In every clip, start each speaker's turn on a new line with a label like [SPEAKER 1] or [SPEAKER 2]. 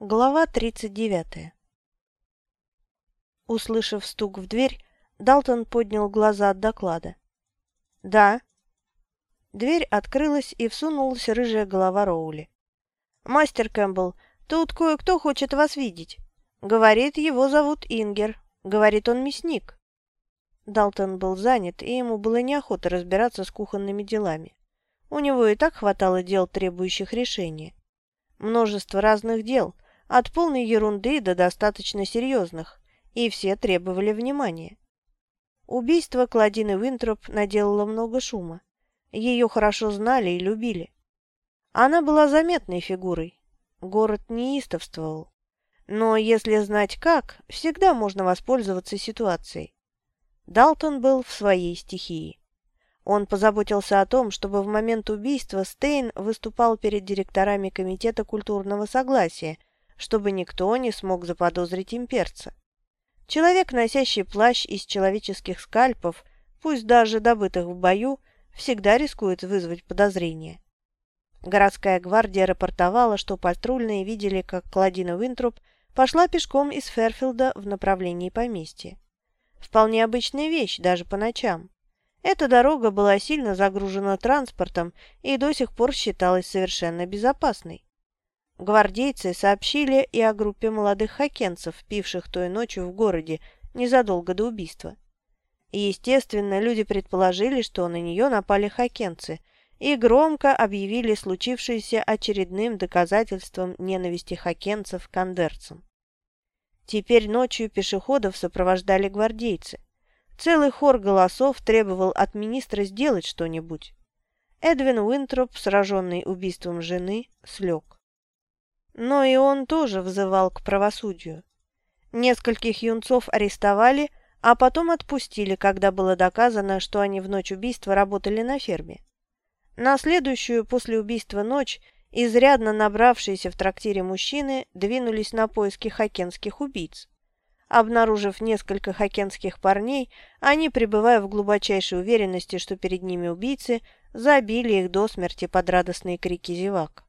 [SPEAKER 1] Глава 39 Услышав стук в дверь, Далтон поднял глаза от доклада. «Да». Дверь открылась, и всунулась рыжая голова Роули. «Мастер Кэмпбелл, тут кое-кто хочет вас видеть. Говорит, его зовут Ингер. Говорит, он мясник». Далтон был занят, и ему было неохота разбираться с кухонными делами. У него и так хватало дел, требующих решения. Множество разных дел – от полной ерунды до достаточно серьезных, и все требовали внимания. Убийство Кладины Винтроп наделало много шума. Ее хорошо знали и любили. Она была заметной фигурой. Город неистовствовал. Но если знать как, всегда можно воспользоваться ситуацией. Далтон был в своей стихии. Он позаботился о том, чтобы в момент убийства Стейн выступал перед директорами Комитета культурного согласия чтобы никто не смог заподозрить имперца. Человек, носящий плащ из человеческих скальпов, пусть даже добытых в бою, всегда рискует вызвать подозрение. Городская гвардия рапортовала, что патрульные видели, как Кладина Винтруп пошла пешком из Ферфилда в направлении поместья. Вполне обычная вещь, даже по ночам. Эта дорога была сильно загружена транспортом и до сих пор считалась совершенно безопасной. Гвардейцы сообщили и о группе молодых хакенцев, пивших той ночью в городе, незадолго до убийства. Естественно, люди предположили, что на нее напали хакенцы, и громко объявили случившееся очередным доказательством ненависти хакенцев к андерцам. Теперь ночью пешеходов сопровождали гвардейцы. Целый хор голосов требовал от министра сделать что-нибудь. Эдвин Уинтроп, сраженный убийством жены, слег. Но и он тоже взывал к правосудию. Нескольких юнцов арестовали, а потом отпустили, когда было доказано, что они в ночь убийства работали на ферме. На следующую после убийства ночь изрядно набравшиеся в трактире мужчины двинулись на поиски хакенских убийц. Обнаружив несколько хакенских парней, они, пребывая в глубочайшей уверенности, что перед ними убийцы, забили их до смерти под радостные крики зевак.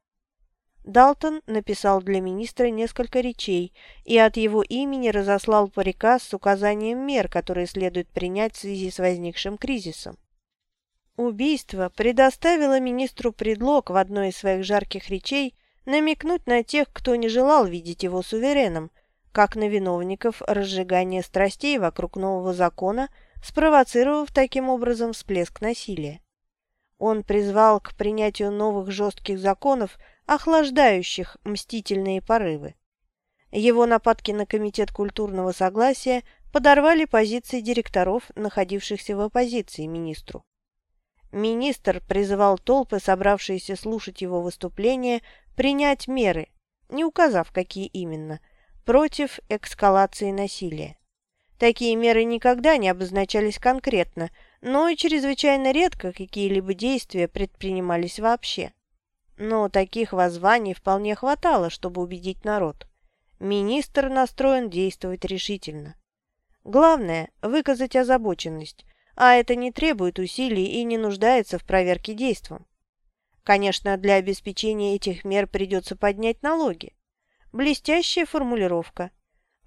[SPEAKER 1] Далтон написал для министра несколько речей и от его имени разослал приказ с указанием мер, которые следует принять в связи с возникшим кризисом. Убийство предоставило министру предлог в одной из своих жарких речей намекнуть на тех, кто не желал видеть его сувереном, как на виновников разжигания страстей вокруг нового закона, спровоцировав таким образом всплеск насилия. Он призвал к принятию новых жестких законов, охлаждающих мстительные порывы. Его нападки на Комитет культурного согласия подорвали позиции директоров, находившихся в оппозиции министру. Министр призывал толпы, собравшиеся слушать его выступление, принять меры, не указав, какие именно, против экскалации насилия. Такие меры никогда не обозначались конкретно, но и чрезвычайно редко какие-либо действия предпринимались вообще. Но таких воззваний вполне хватало, чтобы убедить народ. Министр настроен действовать решительно. Главное – выказать озабоченность, а это не требует усилий и не нуждается в проверке действом. Конечно, для обеспечения этих мер придется поднять налоги. Блестящая формулировка.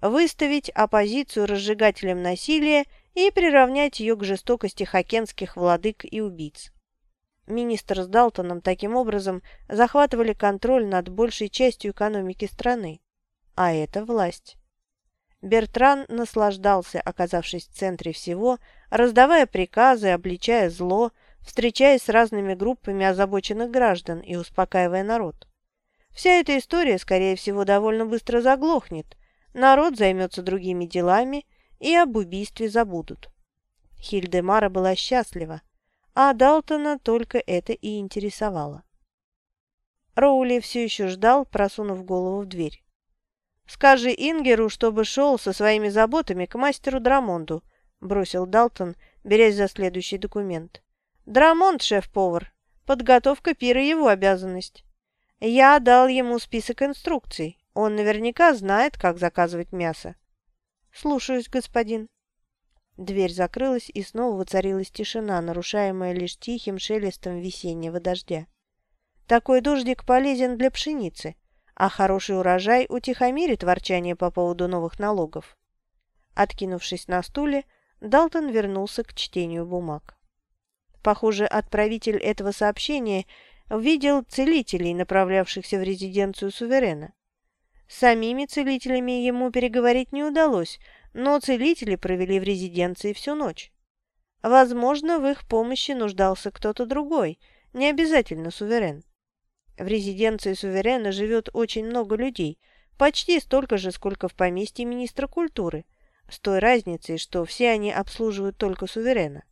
[SPEAKER 1] Выставить оппозицию разжигателям насилия и приравнять ее к жестокости хакенских владык и убийц. Министр с Далтоном таким образом захватывали контроль над большей частью экономики страны. А это власть. Бертран наслаждался, оказавшись в центре всего, раздавая приказы, обличая зло, встречаясь с разными группами озабоченных граждан и успокаивая народ. Вся эта история, скорее всего, довольно быстро заглохнет. Народ займется другими делами и об убийстве забудут. Хильдемара была счастлива а Далтона только это и интересовало. Роули все еще ждал, просунув голову в дверь. «Скажи Ингеру, чтобы шел со своими заботами к мастеру Драмонду», — бросил Далтон, берясь за следующий документ. «Драмонд, шеф-повар. Подготовка пира — его обязанность. Я дал ему список инструкций. Он наверняка знает, как заказывать мясо». «Слушаюсь, господин». Дверь закрылась, и снова воцарилась тишина, нарушаемая лишь тихим шелестом весеннего дождя. Такой дождик полезен для пшеницы, а хороший урожай утихомирит ворчание по поводу новых налогов. Откинувшись на стуле, Далтон вернулся к чтению бумаг. Похоже, отправитель этого сообщения видел целителей, направлявшихся в резиденцию суверена. С самими целителями ему переговорить не удалось, но целители провели в резиденции всю ночь. Возможно, в их помощи нуждался кто-то другой, не обязательно суверен. В резиденции суверена живет очень много людей, почти столько же, сколько в поместье министра культуры, с той разницей, что все они обслуживают только суверена.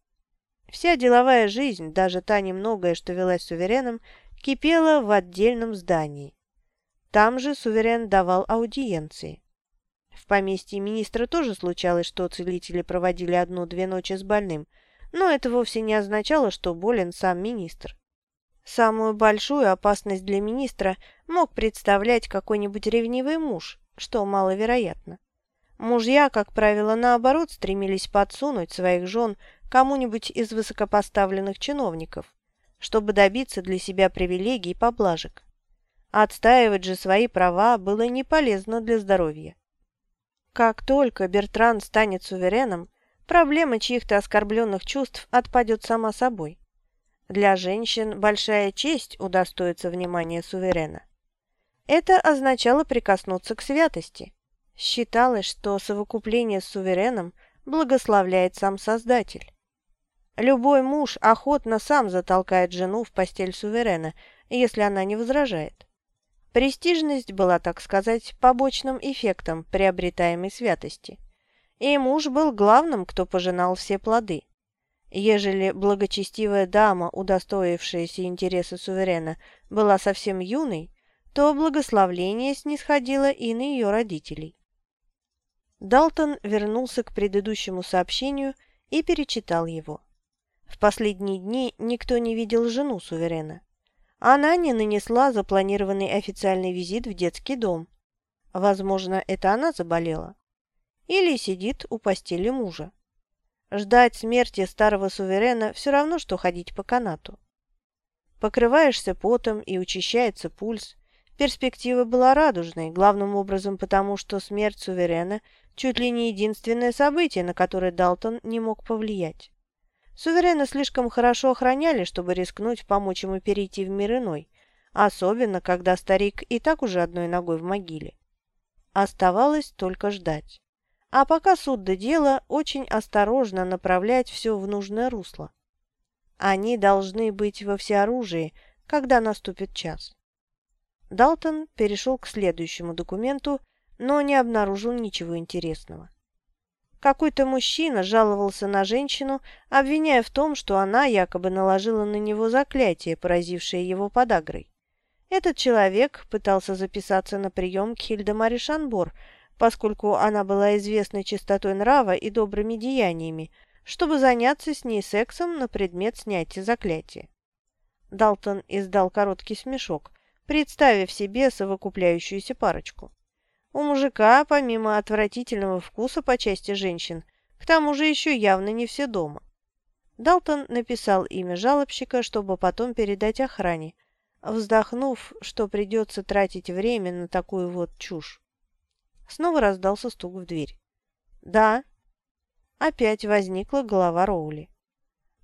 [SPEAKER 1] Вся деловая жизнь, даже та немногое, что велась сувереном, кипела в отдельном здании. Там же суверен давал аудиенции. В поместье министра тоже случалось, что целители проводили одну-две ночи с больным, но это вовсе не означало, что болен сам министр. Самую большую опасность для министра мог представлять какой-нибудь ревнивый муж, что маловероятно. Мужья, как правило, наоборот, стремились подсунуть своих жен кому-нибудь из высокопоставленных чиновников, чтобы добиться для себя привилегий и поблажек. Отстаивать же свои права было не полезно для здоровья. Как только Бертран станет сувереном, проблема чьих-то оскорбленных чувств отпадет сама собой. Для женщин большая честь удостоится внимания суверена. Это означало прикоснуться к святости. Считалось, что совокупление с сувереном благословляет сам Создатель. Любой муж охотно сам затолкает жену в постель суверена, если она не возражает. Престижность была, так сказать, побочным эффектом приобретаемой святости. И муж был главным, кто пожинал все плоды. Ежели благочестивая дама, удостоившаяся интереса суверена, была совсем юной, то благословление снисходило и на ее родителей. Далтон вернулся к предыдущему сообщению и перечитал его. В последние дни никто не видел жену суверена. Она не нанесла запланированный официальный визит в детский дом. Возможно, это она заболела. Или сидит у постели мужа. Ждать смерти старого суверена все равно, что ходить по канату. Покрываешься потом и учащается пульс. Перспектива была радужной, главным образом потому, что смерть суверена чуть ли не единственное событие, на которое Далтон не мог повлиять. Суверена слишком хорошо охраняли, чтобы рискнуть помочь ему перейти в мир иной, особенно когда старик и так уже одной ногой в могиле. Оставалось только ждать. А пока суд до дела, очень осторожно направлять все в нужное русло. Они должны быть во всеоружии, когда наступит час. Далтон перешел к следующему документу, но не обнаружил ничего интересного. Какой-то мужчина жаловался на женщину, обвиняя в том, что она якобы наложила на него заклятие, поразившее его подагрой. Этот человек пытался записаться на прием к Хильдемаре Шанбор, поскольку она была известна чистотой нрава и добрыми деяниями, чтобы заняться с ней сексом на предмет снятия заклятия. Далтон издал короткий смешок, представив себе совокупляющуюся парочку. У мужика, помимо отвратительного вкуса по части женщин, к тому же еще явно не все дома. Далтон написал имя жалобщика, чтобы потом передать охране, вздохнув, что придется тратить время на такую вот чушь. Снова раздался стук в дверь. «Да». Опять возникла голова Роули.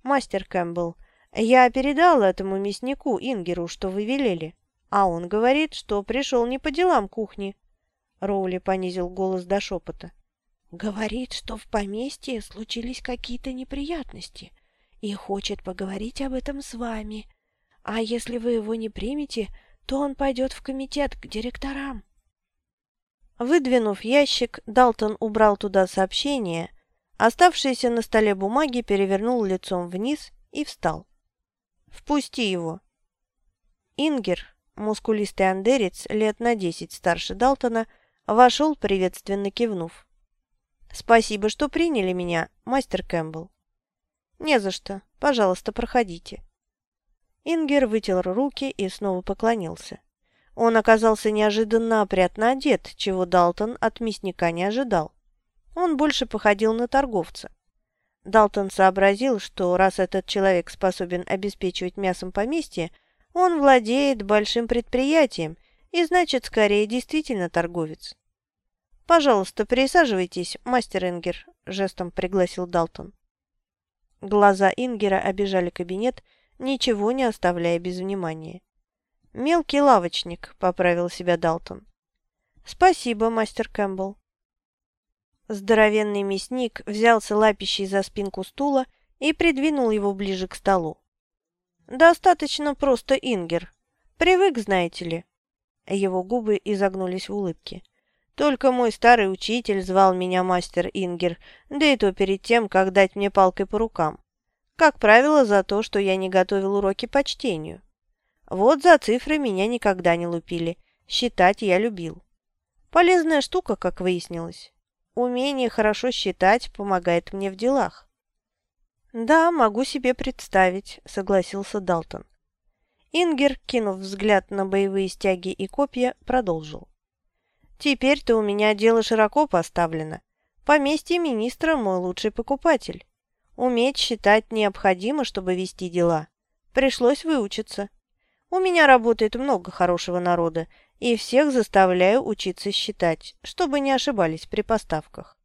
[SPEAKER 1] «Мастер Кэмпбелл, я передал этому мяснику Ингеру, что вы велели, а он говорит, что пришел не по делам кухни». Роули понизил голос до шепота. «Говорит, что в поместье случились какие-то неприятности и хочет поговорить об этом с вами. А если вы его не примете, то он пойдет в комитет к директорам». Выдвинув ящик, Далтон убрал туда сообщение, оставшиеся на столе бумаги перевернул лицом вниз и встал. «Впусти его!» Ингер, мускулистый андерец, лет на десять старше Далтона, вошел, приветственно кивнув. «Спасибо, что приняли меня, мастер Кэмпбелл». «Не за что. Пожалуйста, проходите». Ингер вытер руки и снова поклонился. Он оказался неожиданно опрятно одет, чего Далтон от мясника не ожидал. Он больше походил на торговца. Далтон сообразил, что раз этот человек способен обеспечивать мясом поместье, он владеет большим предприятием и значит, скорее, действительно торговец. «Пожалуйста, присаживайтесь, мастер Ингер», – жестом пригласил Далтон. Глаза Ингера обижали кабинет, ничего не оставляя без внимания. «Мелкий лавочник», – поправил себя Далтон. «Спасибо, мастер Кэмпбелл». Здоровенный мясник взялся лапищей за спинку стула и придвинул его ближе к столу. «Достаточно просто, Ингер. Привык, знаете ли». Его губы изогнулись в улыбке. Только мой старый учитель звал меня мастер Ингер, да и то перед тем, как дать мне палкой по рукам. Как правило, за то, что я не готовил уроки по чтению. Вот за цифры меня никогда не лупили. Считать я любил. Полезная штука, как выяснилось. Умение хорошо считать помогает мне в делах. «Да, могу себе представить», — согласился Далтон. Ингер, кинув взгляд на боевые стяги и копья, продолжил. Теперь-то у меня дело широко поставлено. Поместье министра – мой лучший покупатель. Уметь считать необходимо, чтобы вести дела. Пришлось выучиться. У меня работает много хорошего народа, и всех заставляю учиться считать, чтобы не ошибались при поставках.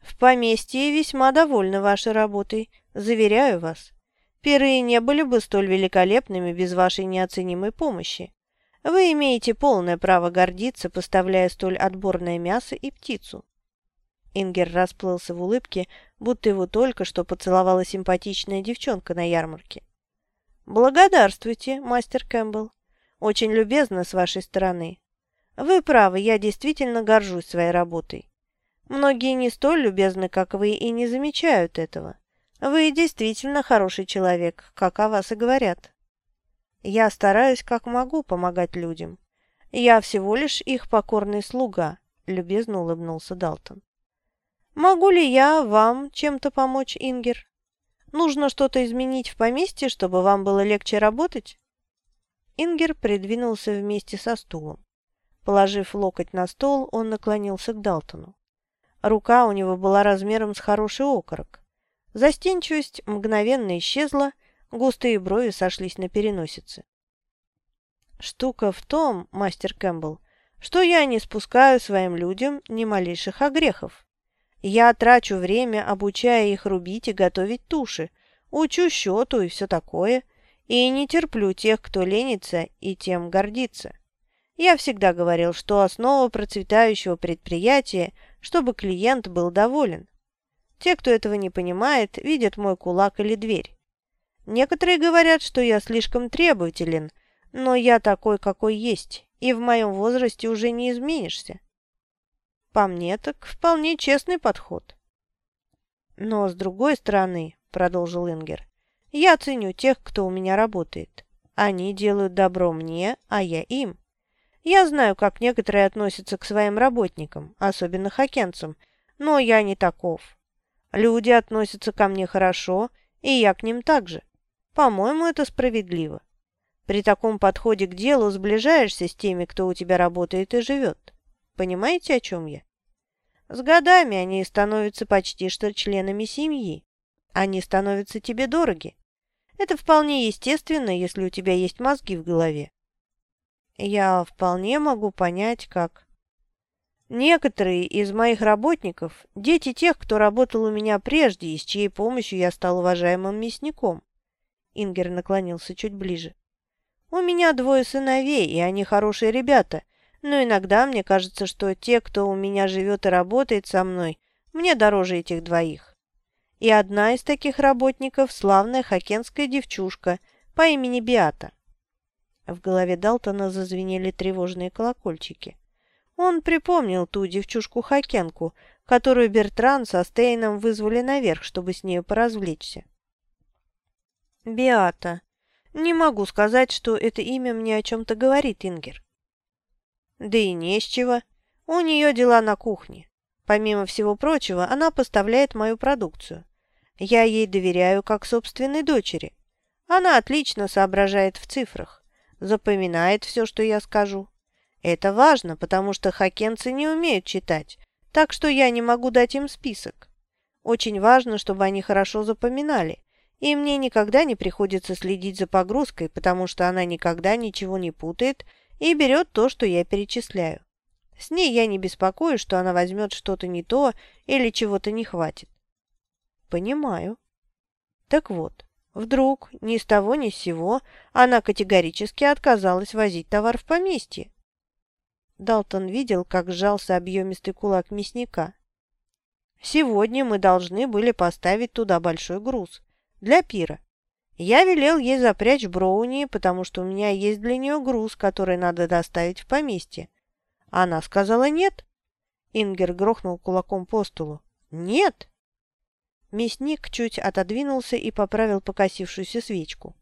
[SPEAKER 1] В поместье весьма довольны вашей работой, заверяю вас. Пиры не были бы столь великолепными без вашей неоценимой помощи. Вы имеете полное право гордиться, поставляя столь отборное мясо и птицу». Ингер расплылся в улыбке, будто его только что поцеловала симпатичная девчонка на ярмарке. «Благодарствуйте, мастер Кэмпбелл. Очень любезно с вашей стороны. Вы правы, я действительно горжусь своей работой. Многие не столь любезны, как вы, и не замечают этого. Вы действительно хороший человек, как о вас и говорят». Я стараюсь как могу помогать людям. Я всего лишь их покорный слуга», — любезно улыбнулся Далтон. «Могу ли я вам чем-то помочь, Ингер? Нужно что-то изменить в поместье, чтобы вам было легче работать?» Ингер придвинулся вместе со стулом. Положив локоть на стол, он наклонился к Далтону. Рука у него была размером с хороший окорок. Застенчивость мгновенно исчезла, Густые брови сошлись на переносице. «Штука в том, мастер Кэмпбелл, что я не спускаю своим людям ни малейших огрехов. Я трачу время, обучая их рубить и готовить туши, учу счету и все такое, и не терплю тех, кто ленится и тем гордится. Я всегда говорил, что основа процветающего предприятия, чтобы клиент был доволен. Те, кто этого не понимает, видят мой кулак или дверь. Некоторые говорят, что я слишком требователен, но я такой, какой есть, и в моем возрасте уже не изменишься. По мне так вполне честный подход. Но с другой стороны, продолжил Ингер, я ценю тех, кто у меня работает. Они делают добро мне, а я им. Я знаю, как некоторые относятся к своим работникам, особенно хакенцам, но я не таков. Люди относятся ко мне хорошо, и я к ним также. По-моему, это справедливо. При таком подходе к делу сближаешься с теми, кто у тебя работает и живет. Понимаете, о чем я? С годами они становятся почти что членами семьи. Они становятся тебе дороги. Это вполне естественно, если у тебя есть мозги в голове. Я вполне могу понять, как... Некоторые из моих работников – дети тех, кто работал у меня прежде и с чьей помощью я стал уважаемым мясником. Ингер наклонился чуть ближе. «У меня двое сыновей, и они хорошие ребята, но иногда мне кажется, что те, кто у меня живет и работает со мной, мне дороже этих двоих. И одна из таких работников – славная хокенская девчушка по имени Биата». В голове Далтона зазвенели тревожные колокольчики. Он припомнил ту девчушку-хокенку, которую Бертран со Стейном вызвали наверх, чтобы с нею поразвлечься. Биата. Не могу сказать, что это имя мне о чем-то говорит, Ингер. Да и не с чего. У нее дела на кухне. Помимо всего прочего, она поставляет мою продукцию. Я ей доверяю как собственной дочери. Она отлично соображает в цифрах, запоминает все, что я скажу. Это важно, потому что хакенцы не умеют читать, так что я не могу дать им список. Очень важно, чтобы они хорошо запоминали, и мне никогда не приходится следить за погрузкой, потому что она никогда ничего не путает и берет то, что я перечисляю. С ней я не беспокоюсь, что она возьмет что-то не то или чего-то не хватит. Понимаю. Так вот, вдруг ни с того ни с сего она категорически отказалась возить товар в поместье. Далтон видел, как сжался объемистый кулак мясника. Сегодня мы должны были поставить туда большой груз. Для пира. Я велел ей запрячь Броуни, потому что у меня есть для нее груз, который надо доставить в поместье. Она сказала нет. Ингер грохнул кулаком по столу. Нет. Мясник чуть отодвинулся и поправил покосившуюся свечку.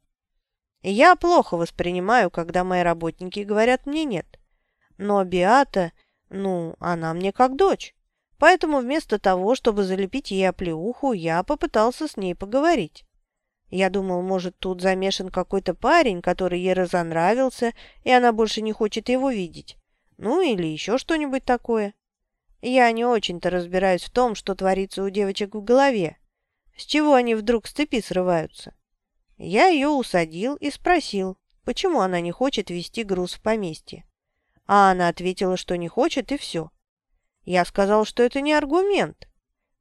[SPEAKER 1] Я плохо воспринимаю, когда мои работники говорят мне нет. Но Биата, ну, она мне как дочь. Поэтому вместо того, чтобы залепить ей оплеуху, я попытался с ней поговорить. Я думал, может, тут замешан какой-то парень, который ей разонравился, и она больше не хочет его видеть. Ну, или еще что-нибудь такое. Я не очень-то разбираюсь в том, что творится у девочек в голове. С чего они вдруг с цепи срываются? Я ее усадил и спросил, почему она не хочет вести груз в поместье. А она ответила, что не хочет, и все. Я сказал, что это не аргумент.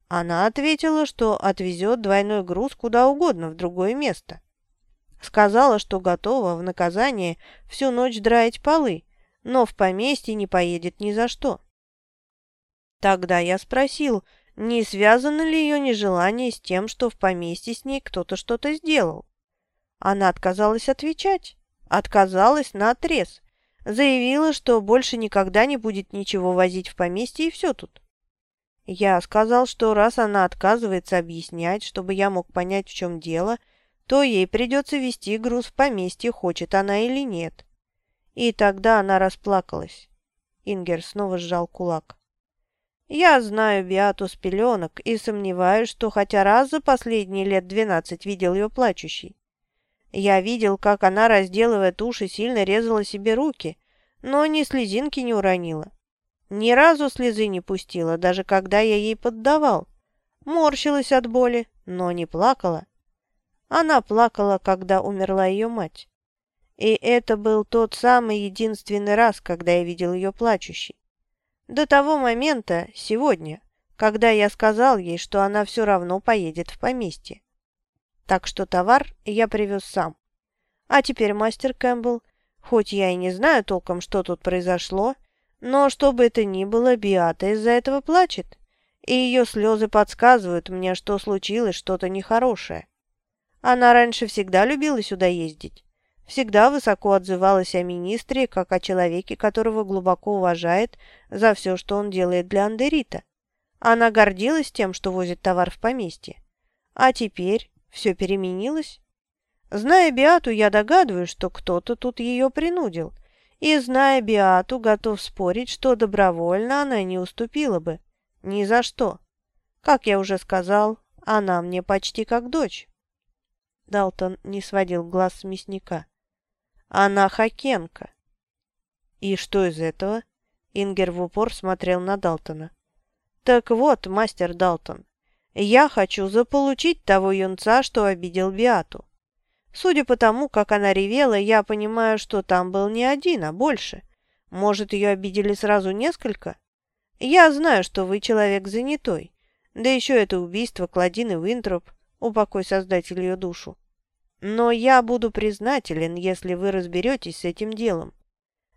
[SPEAKER 1] Она ответила, что отвезет двойной груз куда угодно в другое место. Сказала, что готова в наказание всю ночь драить полы, но в поместье не поедет ни за что. Тогда я спросил, не связано ли ее нежелание с тем, что в поместье с ней кто-то что-то сделал. Она отказалась отвечать, отказалась на отрез, Заявила, что больше никогда не будет ничего возить в поместье, и все тут. Я сказал, что раз она отказывается объяснять, чтобы я мог понять, в чем дело, то ей придется вести груз в поместье, хочет она или нет. И тогда она расплакалась. Ингер снова сжал кулак. Я знаю Биату с пеленок и сомневаюсь, что хотя раз за последние лет двенадцать видел ее плачущей. Я видел, как она, разделывая туши, сильно резала себе руки, но ни слезинки не уронила. Ни разу слезы не пустила, даже когда я ей поддавал. Морщилась от боли, но не плакала. Она плакала, когда умерла ее мать. И это был тот самый единственный раз, когда я видел ее плачущей. До того момента, сегодня, когда я сказал ей, что она все равно поедет в поместье. Так что товар я привез сам. А теперь, мастер Кэмпбелл, хоть я и не знаю толком, что тут произошло, но что бы это ни было, Биата из-за этого плачет, и ее слезы подсказывают мне, что случилось что-то нехорошее. Она раньше всегда любила сюда ездить, всегда высоко отзывалась о министре, как о человеке, которого глубоко уважает за все, что он делает для Андерита. Она гордилась тем, что возит товар в поместье. А теперь все переменилось? Зная Биату, я догадываюсь, что кто-то тут ее принудил. И, зная Биату, готов спорить, что добровольно она не уступила бы. Ни за что. Как я уже сказал, она мне почти как дочь. Далтон не сводил глаз с мясника. Она хакенка. И что из этого? Ингер в упор смотрел на Далтона. Так вот, мастер Далтон, я хочу заполучить того юнца, что обидел Биату. Судя по тому, как она ревела, я понимаю, что там был не один, а больше. Может, ее обидели сразу несколько? Я знаю, что вы человек занятой. Да еще это убийство Кладины Винтроп, упокой создатель ее душу. Но я буду признателен, если вы разберетесь с этим делом.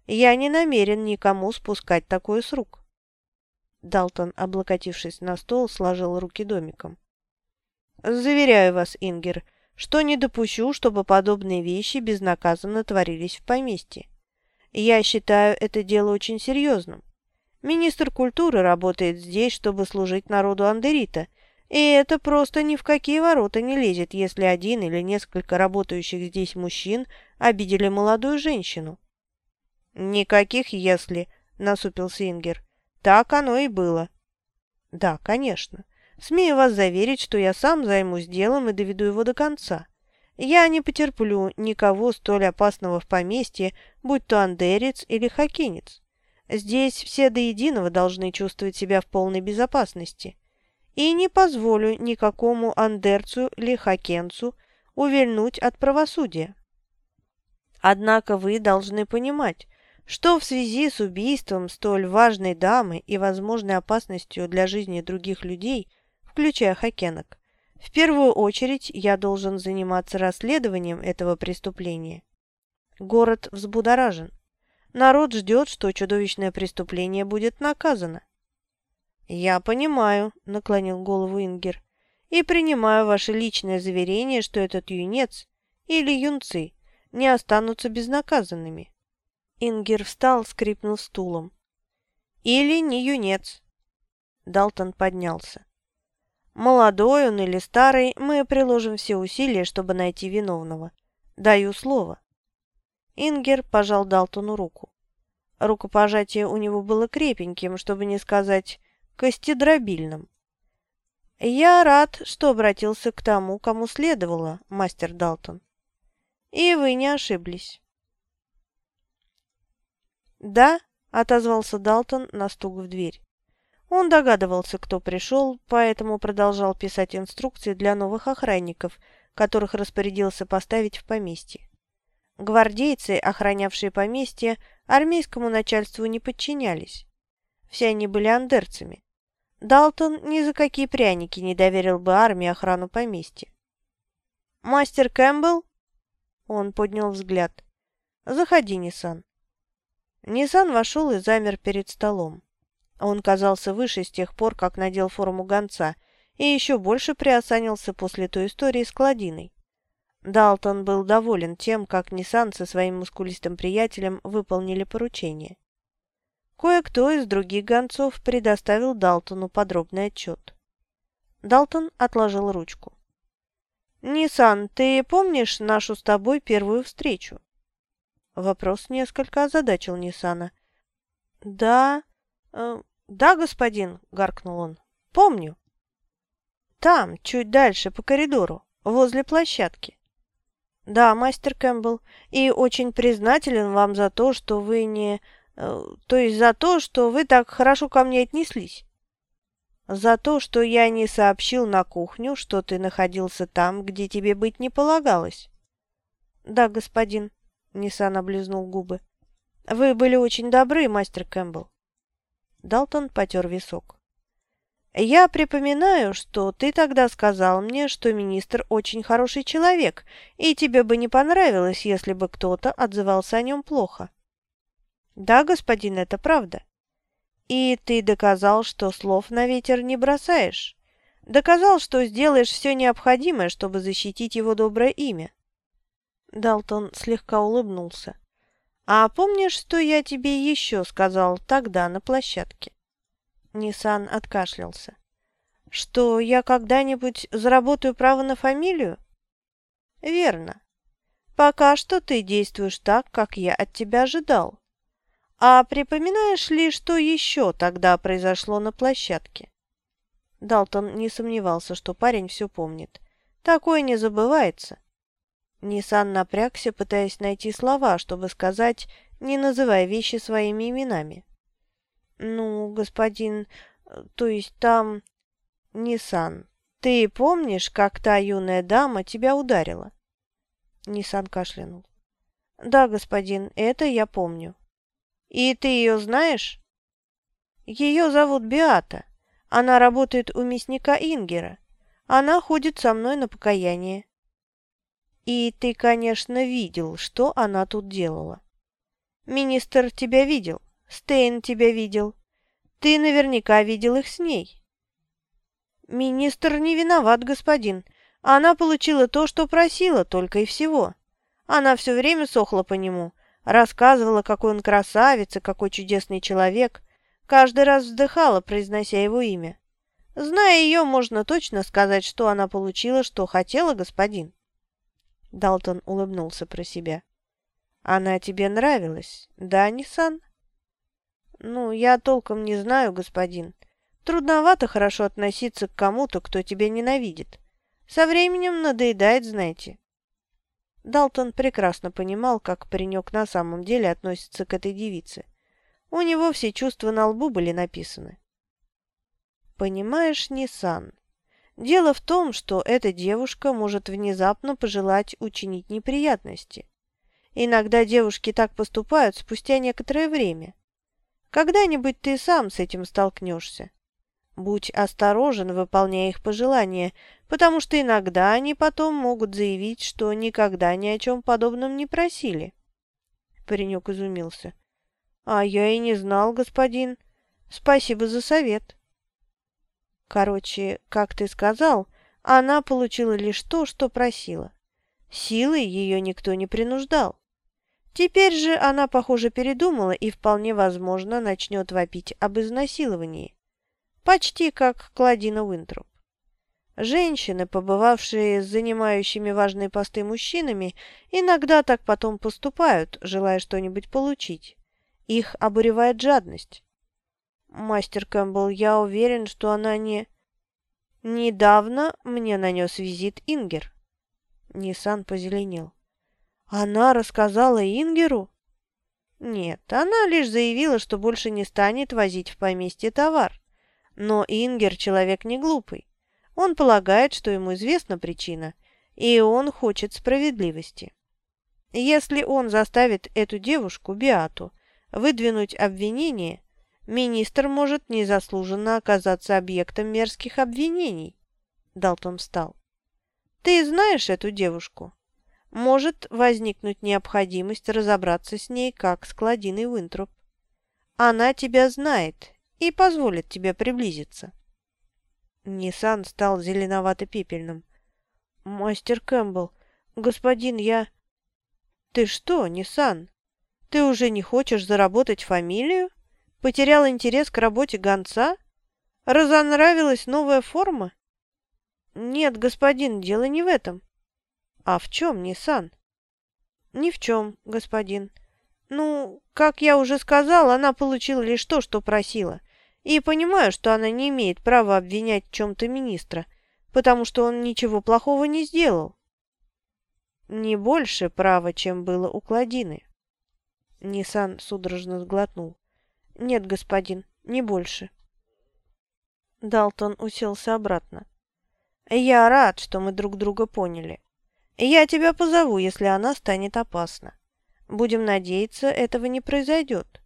[SPEAKER 1] Я не намерен никому спускать такое с рук. Далтон, облокотившись на стол, сложил руки домиком. «Заверяю вас, Ингер, что не допущу, чтобы подобные вещи безнаказанно творились в поместье. Я считаю это дело очень серьезным. Министр культуры работает здесь, чтобы служить народу Андерита, и это просто ни в какие ворота не лезет, если один или несколько работающих здесь мужчин обидели молодую женщину». «Никаких «если», — насупился Ингер. Так оно и было. Да, конечно. Смею вас заверить, что я сам займусь делом и доведу его до конца. Я не потерплю никого столь опасного в поместье, будь то андерец или хокинец. Здесь все до единого должны чувствовать себя в полной безопасности. И не позволю никакому андерцу или хокенцу увильнуть от правосудия. Однако вы должны понимать, что в связи с убийством столь важной дамы и возможной опасностью для жизни других людей, включая хакенок, в первую очередь я должен заниматься расследованием этого преступления. Город взбудоражен. Народ ждет, что чудовищное преступление будет наказано. «Я понимаю», — наклонил голову Ингер, «и принимаю ваше личное заверение, что этот юнец или юнцы не останутся безнаказанными». Ингер встал, скрипнул стулом. «Или не юнец». Далтон поднялся. Молодой он или старый, мы приложим все усилия, чтобы найти виновного. Даю слово. Ингер пожал Далтону руку. Рукопожатие у него было крепеньким, чтобы не сказать костедробильным. «Я рад, что обратился к тому, кому следовало, мастер Далтон. И вы не ошиблись». «Да», — отозвался Далтон на стук в дверь. Он догадывался, кто пришел, поэтому продолжал писать инструкции для новых охранников, которых распорядился поставить в поместье. Гвардейцы, охранявшие поместье, армейскому начальству не подчинялись. Все они были андерцами. Далтон ни за какие пряники не доверил бы армии охрану поместья. «Мастер Кэмпбелл?» Он поднял взгляд. «Заходи, Ниссан». Ниссан вошел и замер перед столом. Он казался выше с тех пор, как надел форму гонца, и еще больше приосанился после той истории с Кладиной. Далтон был доволен тем, как Ниссан со своим мускулистым приятелем выполнили поручение. Кое-кто из других гонцов предоставил Далтону подробный отчет. Далтон отложил ручку. «Ниссан, ты помнишь нашу с тобой первую встречу?» Вопрос несколько озадачил Ниссана. «Да, э, да, господин», — гаркнул он, — «помню». «Там, чуть дальше, по коридору, возле площадки». «Да, мастер Кэмпбелл, и очень признателен вам за то, что вы не... Э, то есть за то, что вы так хорошо ко мне отнеслись. За то, что я не сообщил на кухню, что ты находился там, где тебе быть не полагалось». «Да, господин», — Ниссан облизнул губы. «Вы были очень добры, мастер Кэмпбелл». Далтон потер висок. Я припоминаю, что ты тогда сказал мне, что министр очень хороший человек, и тебе бы не понравилось, если бы кто-то отзывался о нем плохо. Да, господин, это правда. И ты доказал, что слов на ветер не бросаешь. Доказал, что сделаешь все необходимое, чтобы защитить его доброе имя. Далтон слегка улыбнулся. «А помнишь, что я тебе еще сказал тогда на площадке?» Нисан откашлялся. «Что я когда-нибудь заработаю право на фамилию?» «Верно. Пока что ты действуешь так, как я от тебя ожидал. А припоминаешь ли, что еще тогда произошло на площадке?» Далтон не сомневался, что парень все помнит. Такое не забывается. Нисан напрягся, пытаясь найти слова, чтобы сказать, не называя вещи своими именами. «Ну, господин, э, то есть там...» «Ниссан, ты помнишь, как та юная дама тебя ударила?» Ниссан кашлянул. «Да, господин, это я помню». «И ты ее знаешь?» «Ее зовут Биата. Она работает у мясника Ингера. Она ходит со мной на покаяние». «И ты, конечно, видел, что она тут делала». «Министр тебя видел. Стейн тебя видел. Ты наверняка видел их с ней». «Министр не виноват, господин. Она получила то, что просила, только и всего. Она все время сохла по нему, рассказывала, какой он красавец и какой чудесный человек, каждый раз вздыхала, произнося его имя. Зная ее, можно точно сказать, что она получила, что хотела, господин». Далтон улыбнулся про себя. «Она тебе нравилась, да, Ниссан?» «Ну, я толком не знаю, господин. Трудновато хорошо относиться к кому-то, кто тебя ненавидит. Со временем надоедает, знаете». Далтон прекрасно понимал, как паренек на самом деле относится к этой девице. У него все чувства на лбу были написаны. «Понимаешь, Ниссан, дело в том, что эта девушка может внезапно пожелать учинить неприятности. Иногда девушки так поступают спустя некоторое время. Когда-нибудь ты сам с этим столкнешься. Будь осторожен, выполняя их пожелания, потому что иногда они потом могут заявить, что никогда ни о чем подобном не просили. Паренек изумился. «А я и не знал, господин. Спасибо за совет». Короче, как ты сказал, она получила лишь то, что просила. Силой ее никто не принуждал. Теперь же она, похоже, передумала и вполне возможно начнет вопить об изнасиловании. Почти как Кладина Уинтроп. Женщины, побывавшие с занимающими важные посты мужчинами, иногда так потом поступают, желая что-нибудь получить. Их обуревает жадность. Мастер Кэмпбелл, я уверен, что она не... Недавно мне нанес визит Ингер. Ниссан позеленел. Она рассказала Ингеру? Нет, она лишь заявила, что больше не станет возить в поместье товар. Но Ингер человек не глупый. Он полагает, что ему известна причина, и он хочет справедливости. Если он заставит эту девушку, Биату, выдвинуть обвинение, министр может незаслуженно оказаться объектом мерзких обвинений. Далтон встал. Ты знаешь эту девушку? Может возникнуть необходимость разобраться с ней, как с Кладиной Уинтроп. Она тебя знает и позволит тебе приблизиться. Ниссан стал зеленовато-пепельным. «Мастер Кэмпбелл, господин, я...» «Ты что, Ниссан? Ты уже не хочешь заработать фамилию? Потерял интерес к работе гонца? Разонравилась новая форма?» «Нет, господин, дело не в этом». «А в чем, Ниссан?» «Ни в чем, господин. Ну, как я уже сказал, она получила лишь то, что просила. И понимаю, что она не имеет права обвинять в чем-то министра, потому что он ничего плохого не сделал. Не больше права, чем было у Кладины. Ниссан судорожно сглотнул. Нет, господин, не больше. Далтон уселся обратно. Я рад, что мы друг друга поняли. Я тебя позову, если она станет опасна. Будем надеяться, этого не произойдет.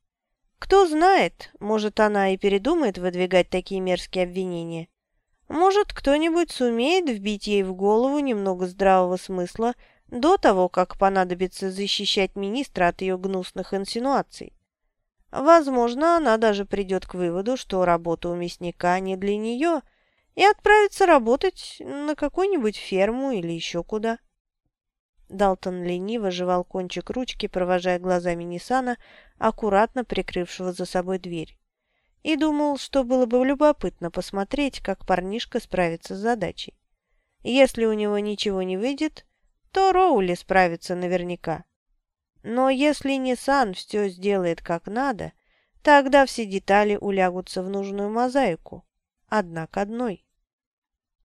[SPEAKER 1] Кто знает, может, она и передумает выдвигать такие мерзкие обвинения. Может, кто-нибудь сумеет вбить ей в голову немного здравого смысла до того, как понадобится защищать министра от ее гнусных инсинуаций. Возможно, она даже придет к выводу, что работа у мясника не для нее, и отправится работать на какую-нибудь ферму или еще куда. Далтон лениво жевал кончик ручки, провожая глазами Ниссана, аккуратно прикрывшего за собой дверь. И думал, что было бы любопытно посмотреть, как парнишка справится с задачей. Если у него ничего не выйдет, то Роули справится наверняка. Но если Ниссан все сделает как надо, тогда все детали улягутся в нужную мозаику, одна к одной.